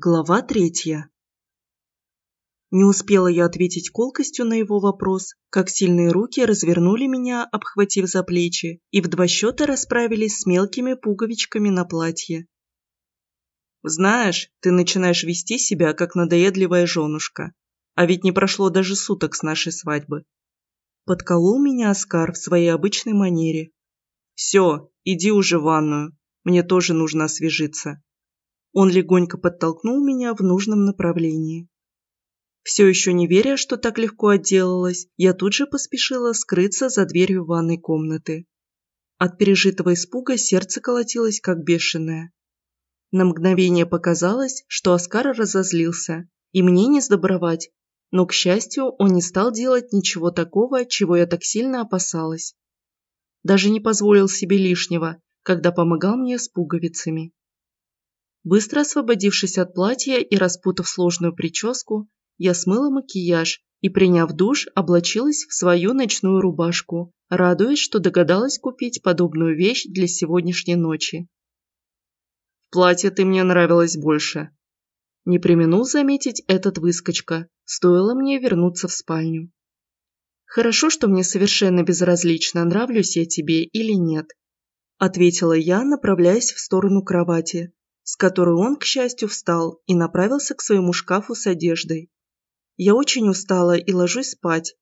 Глава третья. Не успела я ответить колкостью на его вопрос, как сильные руки развернули меня, обхватив за плечи, и в два счета расправились с мелкими пуговичками на платье. «Знаешь, ты начинаешь вести себя, как надоедливая женушка, а ведь не прошло даже суток с нашей свадьбы». Подколол меня Оскар в своей обычной манере. «Все, иди уже в ванную, мне тоже нужно освежиться». Он легонько подтолкнул меня в нужном направлении. Все еще не веря, что так легко отделалась, я тут же поспешила скрыться за дверью ванной комнаты. От пережитого испуга сердце колотилось как бешеное. На мгновение показалось, что Оскар разозлился, и мне не сдобровать, но, к счастью, он не стал делать ничего такого, чего я так сильно опасалась. Даже не позволил себе лишнего, когда помогал мне с пуговицами. Быстро освободившись от платья и распутав сложную прическу, я смыла макияж и, приняв душ, облачилась в свою ночную рубашку, радуясь, что догадалась купить подобную вещь для сегодняшней ночи. «В платье ты мне нравилась больше», не применул заметить этот выскочка, стоило мне вернуться в спальню. «Хорошо, что мне совершенно безразлично, нравлюсь я тебе или нет», ответила я, направляясь в сторону кровати, с которой он, к счастью, встал и направился к своему шкафу с одеждой. «Я очень устала и ложусь спать.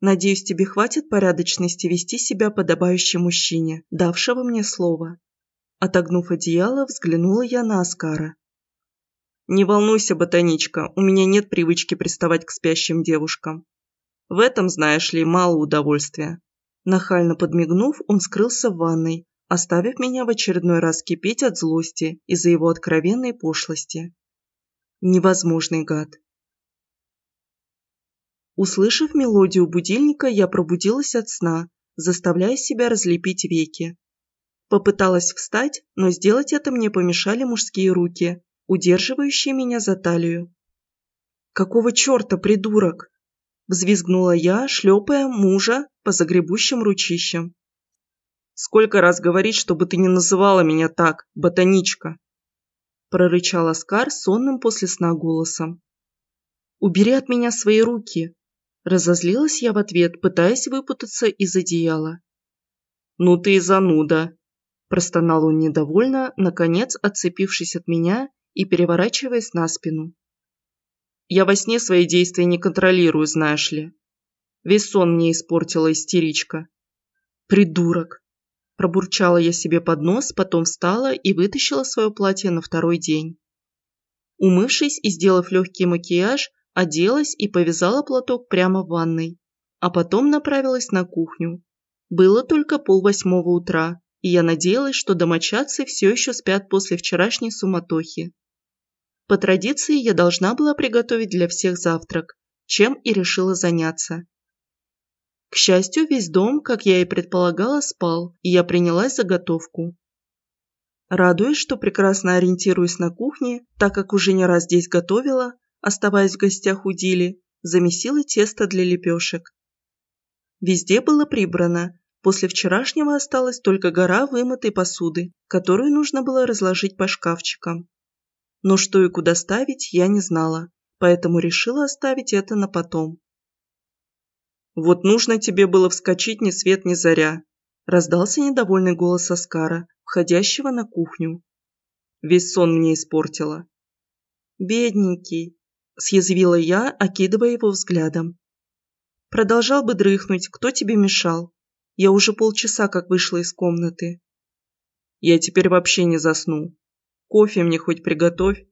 Надеюсь, тебе хватит порядочности вести себя подобающим мужчине, давшего мне слово». Отогнув одеяло, взглянула я на Оскара. «Не волнуйся, ботаничка, у меня нет привычки приставать к спящим девушкам. В этом, знаешь ли, мало удовольствия». Нахально подмигнув, он скрылся в ванной, оставив меня в очередной раз кипеть от злости из-за его откровенной пошлости. Невозможный гад. Услышав мелодию будильника, я пробудилась от сна, заставляя себя разлепить веки. Попыталась встать, но сделать это мне помешали мужские руки, удерживающие меня за талию. «Какого черта, придурок?» – взвизгнула я, шлепая мужа по загребущим ручищам. Сколько раз говорить, чтобы ты не называла меня так, ботаничка?» Прорычал Оскар сонным после сна голосом. «Убери от меня свои руки!» Разозлилась я в ответ, пытаясь выпутаться из одеяла. «Ну ты и зануда!» Простонал он недовольно, наконец отцепившись от меня и переворачиваясь на спину. «Я во сне свои действия не контролирую, знаешь ли. Весь сон мне испортила истеричка». «Придурок!» Пробурчала я себе под нос, потом встала и вытащила свое платье на второй день. Умывшись и сделав легкий макияж, оделась и повязала платок прямо в ванной, а потом направилась на кухню. Было только полвосьмого утра, и я надеялась, что домочадцы все еще спят после вчерашней суматохи. По традиции я должна была приготовить для всех завтрак, чем и решила заняться. К счастью, весь дом, как я и предполагала, спал, и я принялась за готовку. Радуясь, что прекрасно ориентируюсь на кухне, так как уже не раз здесь готовила, оставаясь в гостях у Дили, замесила тесто для лепешек. Везде было прибрано, после вчерашнего осталась только гора вымытой посуды, которую нужно было разложить по шкафчикам. Но что и куда ставить, я не знала, поэтому решила оставить это на потом. «Вот нужно тебе было вскочить ни свет ни заря», раздался недовольный голос Оскара, входящего на кухню. Весь сон мне испортила. «Бедненький», – съязвила я, окидывая его взглядом. «Продолжал бы дрыхнуть, кто тебе мешал? Я уже полчаса как вышла из комнаты». «Я теперь вообще не засну. Кофе мне хоть приготовь».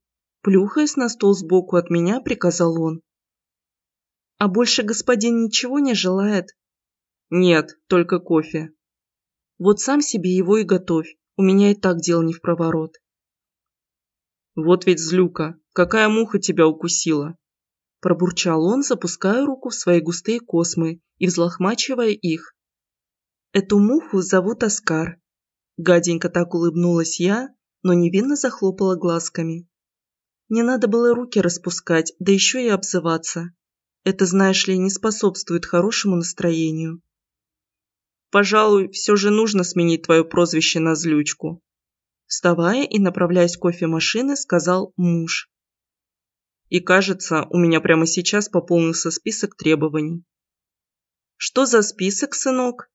Плюхаясь на стол сбоку от меня, приказал он. А больше господин ничего не желает? Нет, только кофе. Вот сам себе его и готовь. У меня и так дел не в проворот. Вот ведь злюка, какая муха тебя укусила? Пробурчал он, запуская руку в свои густые космы и взлохмачивая их. Эту муху зовут Оскар. Гаденько так улыбнулась я, но невинно захлопала глазками. Не надо было руки распускать, да еще и обзываться. Это, знаешь ли, не способствует хорошему настроению. Пожалуй, все же нужно сменить твое прозвище на злючку. Вставая и направляясь к кофемашине, сказал муж. И кажется, у меня прямо сейчас пополнился список требований. «Что за список, сынок?»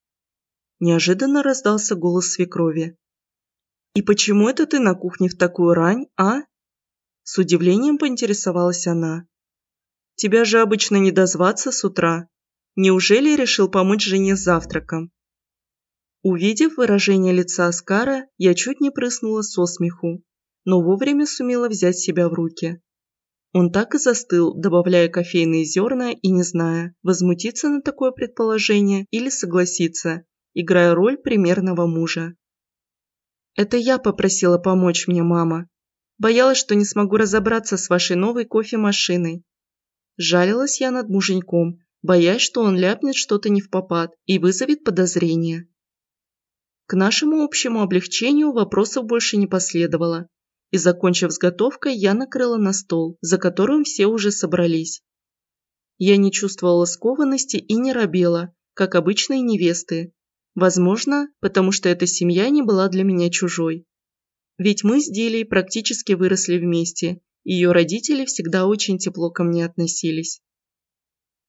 Неожиданно раздался голос свекрови. «И почему это ты на кухне в такую рань, а?» С удивлением поинтересовалась она. «Тебя же обычно не дозваться с утра. Неужели решил помочь жене с завтраком?» Увидев выражение лица Оскара, я чуть не прыснула со смеху, но вовремя сумела взять себя в руки. Он так и застыл, добавляя кофейные зерна и не зная, возмутиться на такое предположение или согласиться, играя роль примерного мужа. «Это я попросила помочь мне, мама. Боялась, что не смогу разобраться с вашей новой кофемашиной». Жалилась я над муженьком, боясь, что он ляпнет что-то не в попад и вызовет подозрение. К нашему общему облегчению вопросов больше не последовало, и, закончив с готовкой, я накрыла на стол, за которым все уже собрались. Я не чувствовала скованности и не робела, как обычные невесты. Возможно, потому что эта семья не была для меня чужой. Ведь мы с Дилей практически выросли вместе, ее родители всегда очень тепло ко мне относились.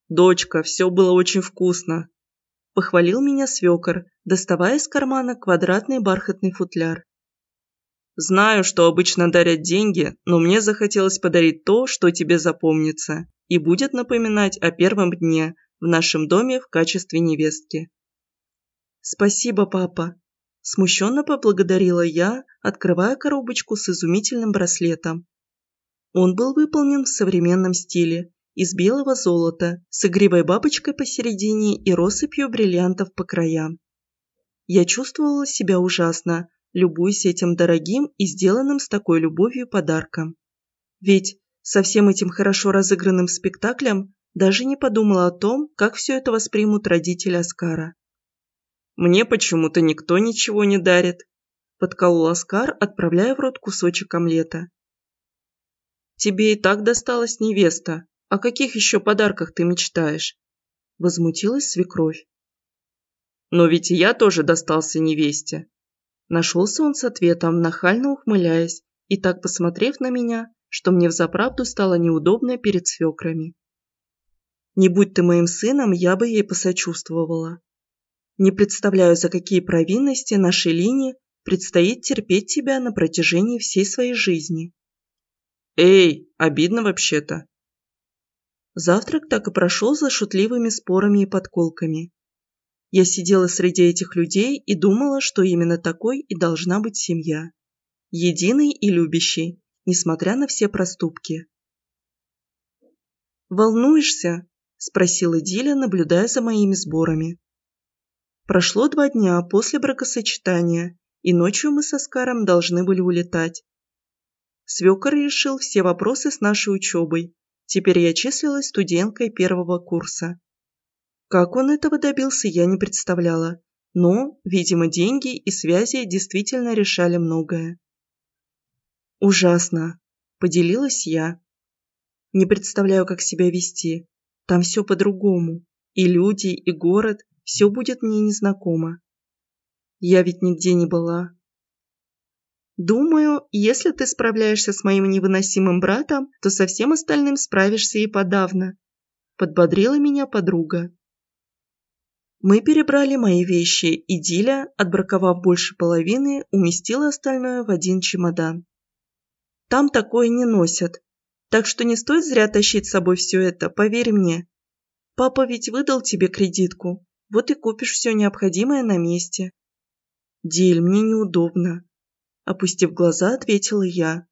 «Дочка, все было очень вкусно», – похвалил меня свекор, доставая из кармана квадратный бархатный футляр. Знаю, что обычно дарят деньги, но мне захотелось подарить то, что тебе запомнится и будет напоминать о первом дне в нашем доме в качестве невестки. Спасибо, папа. Смущенно поблагодарила я, открывая коробочку с изумительным браслетом. Он был выполнен в современном стиле, из белого золота, с игривой бабочкой посередине и россыпью бриллиантов по краям. Я чувствовала себя ужасно, любуясь этим дорогим и сделанным с такой любовью подарком. Ведь со всем этим хорошо разыгранным спектаклем даже не подумала о том, как все это воспримут родители Оскара. «Мне почему-то никто ничего не дарит», – подколол Оскар, отправляя в рот кусочек омлета. «Тебе и так досталась невеста. О каких еще подарках ты мечтаешь?» – возмутилась свекровь. «Но ведь и я тоже достался невесте», Нашелся он с ответом, нахально ухмыляясь и так посмотрев на меня, что мне взаправду стало неудобно перед свекрами. Не будь ты моим сыном, я бы ей посочувствовала. Не представляю, за какие провинности нашей линии предстоит терпеть тебя на протяжении всей своей жизни. Эй, обидно вообще-то. Завтрак так и прошел за шутливыми спорами и подколками. Я сидела среди этих людей и думала, что именно такой и должна быть семья. Единый и любящий, несмотря на все проступки. «Волнуешься?» – спросила Диля, наблюдая за моими сборами. Прошло два дня после бракосочетания, и ночью мы со Скаром должны были улетать. Свекор решил все вопросы с нашей учебой. Теперь я числилась студенткой первого курса. Как он этого добился, я не представляла. Но, видимо, деньги и связи действительно решали многое. «Ужасно», – поделилась я. «Не представляю, как себя вести. Там все по-другому. И люди, и город, все будет мне незнакомо. Я ведь нигде не была». «Думаю, если ты справляешься с моим невыносимым братом, то со всем остальным справишься и подавно», – подбодрила меня подруга. Мы перебрали мои вещи, и Диля, отбраковав больше половины, уместила остальное в один чемодан. Там такое не носят, так что не стоит зря тащить с собой все это, поверь мне. Папа ведь выдал тебе кредитку, вот и купишь все необходимое на месте. Диль, мне неудобно. Опустив глаза, ответила я.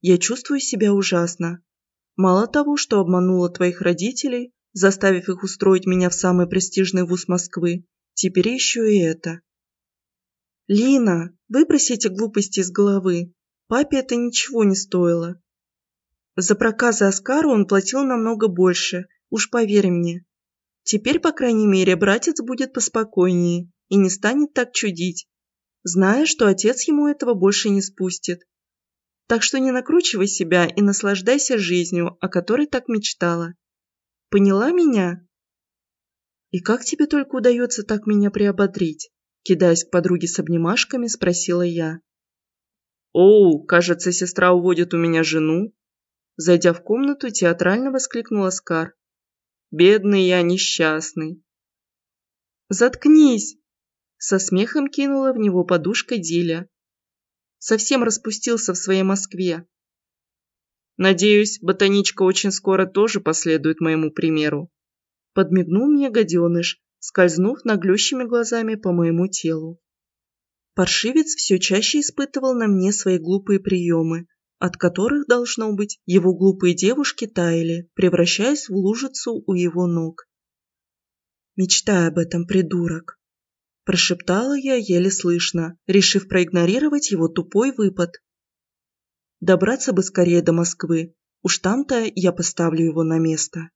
Я чувствую себя ужасно. Мало того, что обманула твоих родителей, заставив их устроить меня в самый престижный вуз Москвы. Теперь еще и это. «Лина, выброси эти глупости из головы. Папе это ничего не стоило. За проказы Оскару он платил намного больше, уж поверь мне. Теперь, по крайней мере, братец будет поспокойнее и не станет так чудить, зная, что отец ему этого больше не спустит. Так что не накручивай себя и наслаждайся жизнью, о которой так мечтала. Поняла меня?» «И как тебе только удается так меня приободрить?» Кидаясь к подруге с обнимашками, спросила я. «Оу, кажется, сестра уводит у меня жену», Зайдя в комнату, театрально воскликнул Оскар. «Бедный я несчастный!» «Заткнись!» Со смехом кинула в него подушкой Диля. Совсем распустился в своей Москве. Надеюсь, ботаничка очень скоро тоже последует моему примеру. Подмигнул мне гаденыш, скользнув наглющими глазами по моему телу. Паршивец все чаще испытывал на мне свои глупые приемы, от которых, должно быть, его глупые девушки таяли, превращаясь в лужицу у его ног. «Мечтай об этом, придурок!» Прошептала я еле слышно, решив проигнорировать его тупой выпад. Добраться бы скорее до Москвы, уж там-то я поставлю его на место.